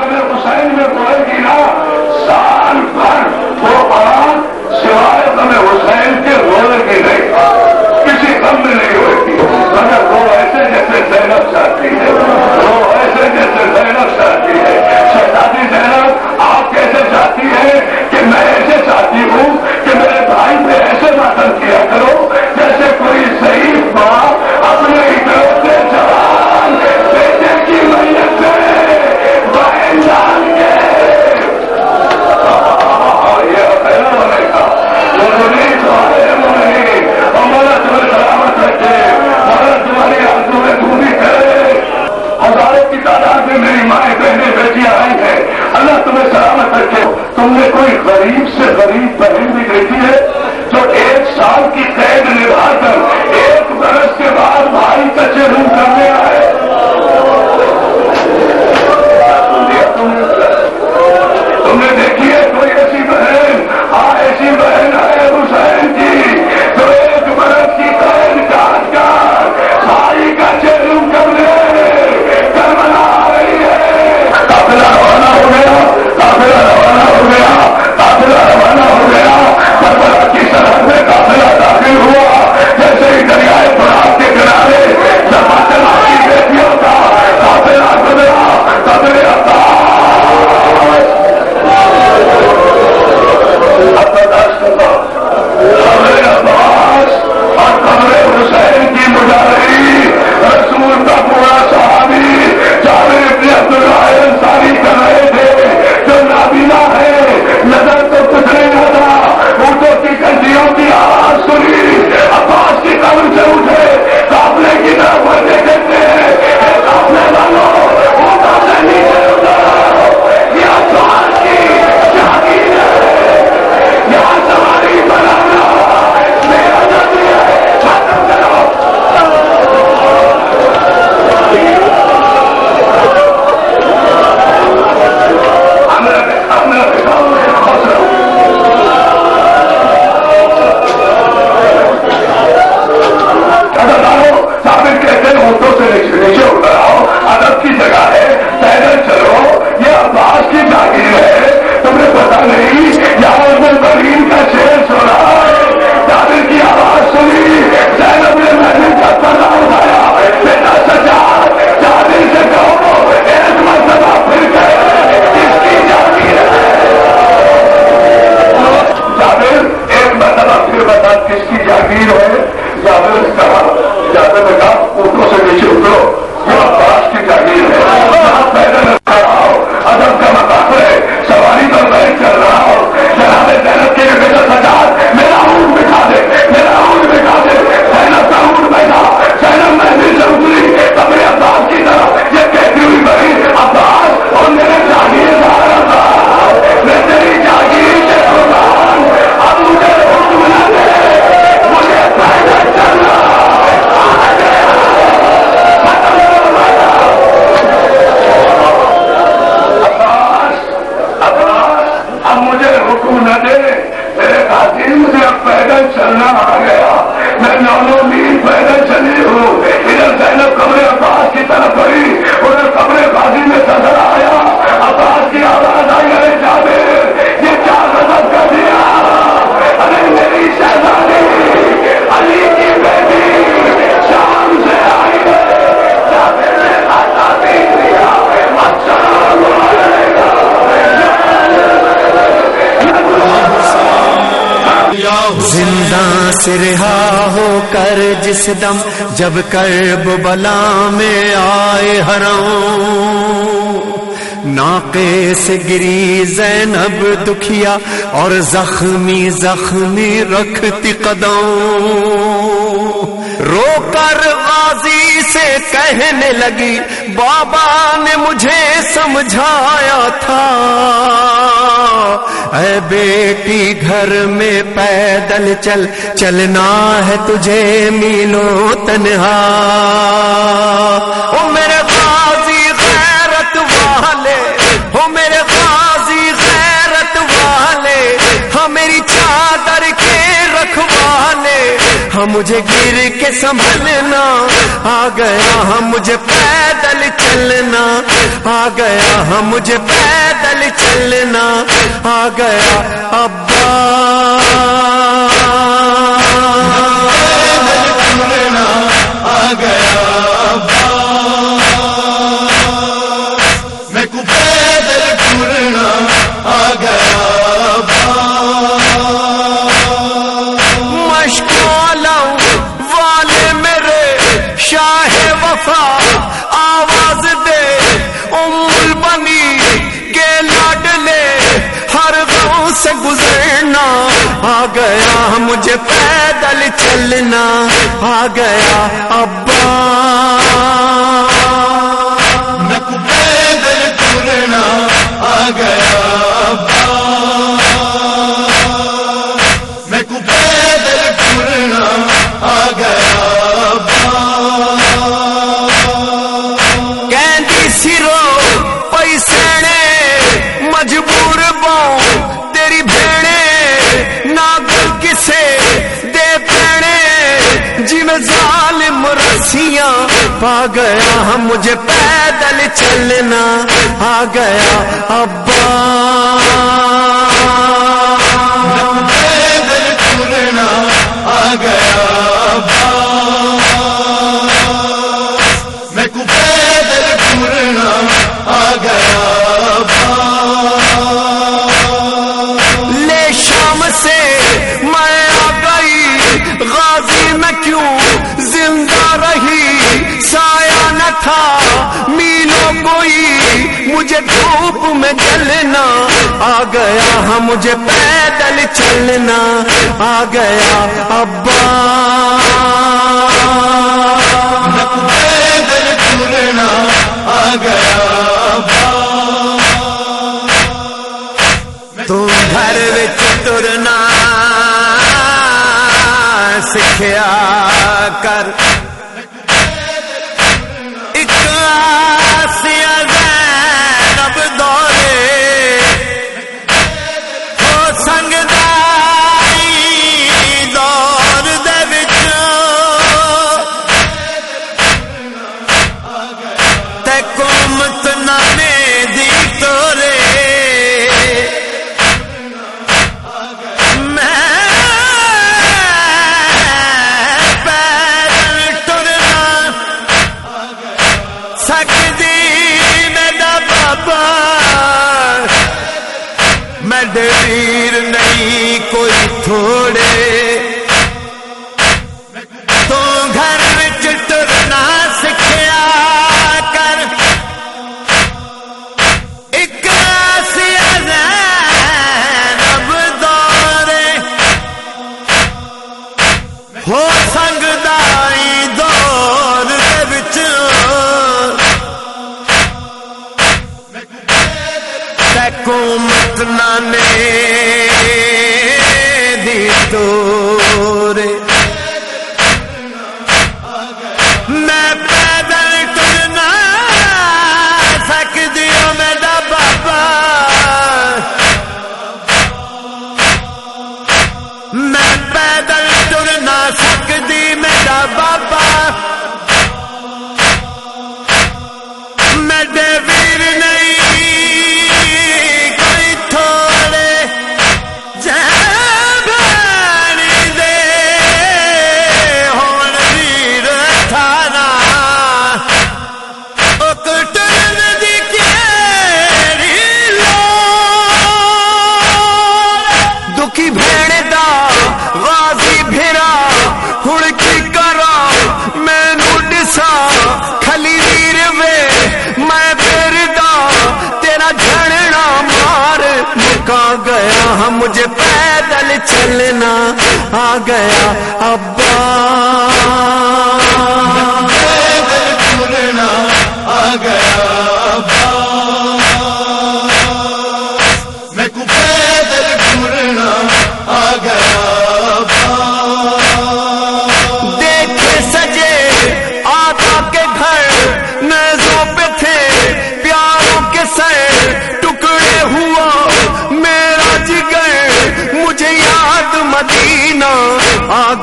حسین میں کوئی گرا مجھے حکم نہ دے۔ میرے ساتھی مجھے اب پیدل چلنا آ گیا۔ میں نانو میل پیدل چلی ہوں۔ ادھر پہلے کمرے عباس کی طرف بڑی ادھر کمرے بازی میں سزا آیا۔ عباس کی آواز آئی۔ جان سے رہا ہو کر جس دم جب کرب بلا میں آئے ہر ناقے سے گری زینب دکھیا اور زخمی زخمی رکھتی قدم۔ رو کر آزی سے کہنے لگی، بابا نے مجھے سمجھایا تھا۔ اے بیٹی گھر میں پیدل چل چلنا ہے تجھے میلو تنہا۔ او میرے ہاں مجھے گر کے سنبھلنا، آ گیا ہاں مجھے پیدل چلنا، آ گیا ہاں مجھے پیدل چلنا، آ گیا ابا۔ آ گیا ابا۔ مجھے پیدل چلنا آ گیا ابا۔ گیا ہم مجھے پیدل چلنا آ گیا ابا تجھے دھوپ میں چلنا آ گیا ہاں مجھے پیدل چلنا آ گیا ابا۔ پیدل چلنا آ گیا تم کر۔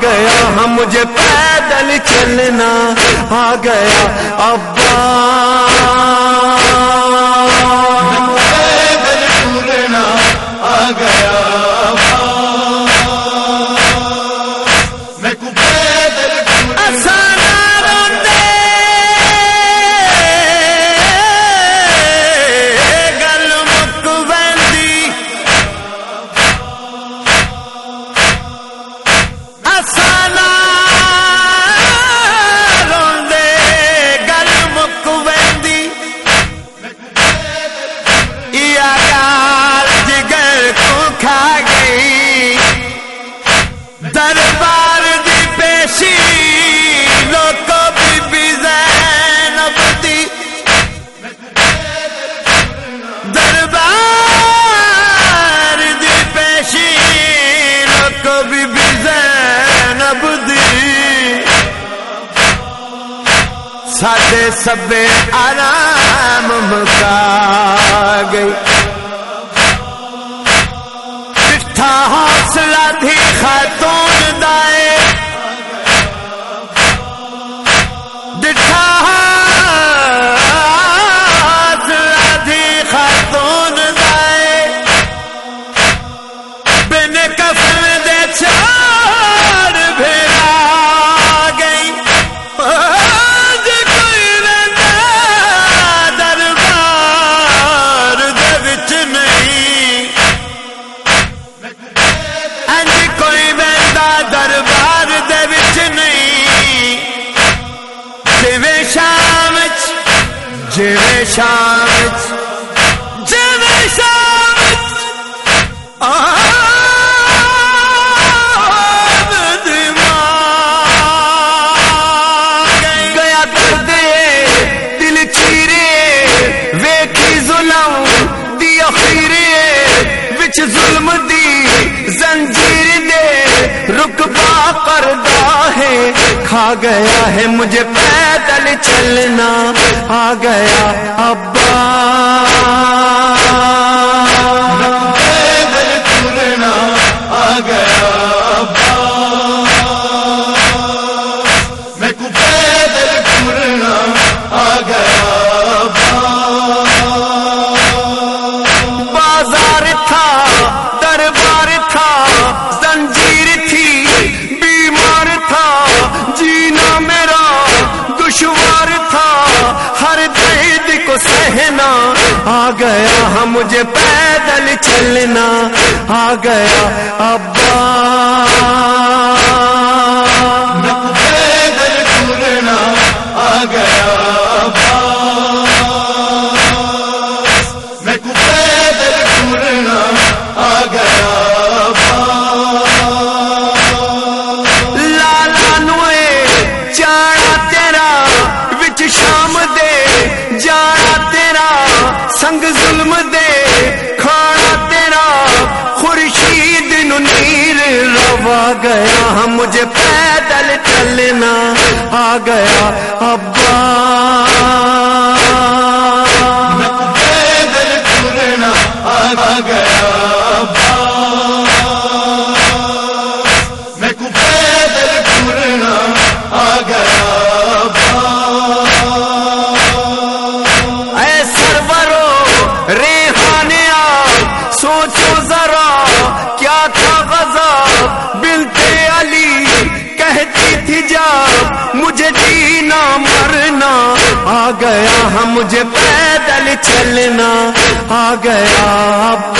گیا ہم مجھے پیدل چلنا آ گیا ابا۔ سب آرام مکا گئی۔ جیویں شامت جیویں شامت ظلم دی اخیرے ظلم دی زنجیر دے۔ رکبہ پردہ ہے، کھا گیا ہے مجھے پیدا چلنا آ گیا ابا چلنا آ گیا اب لینا آ گیا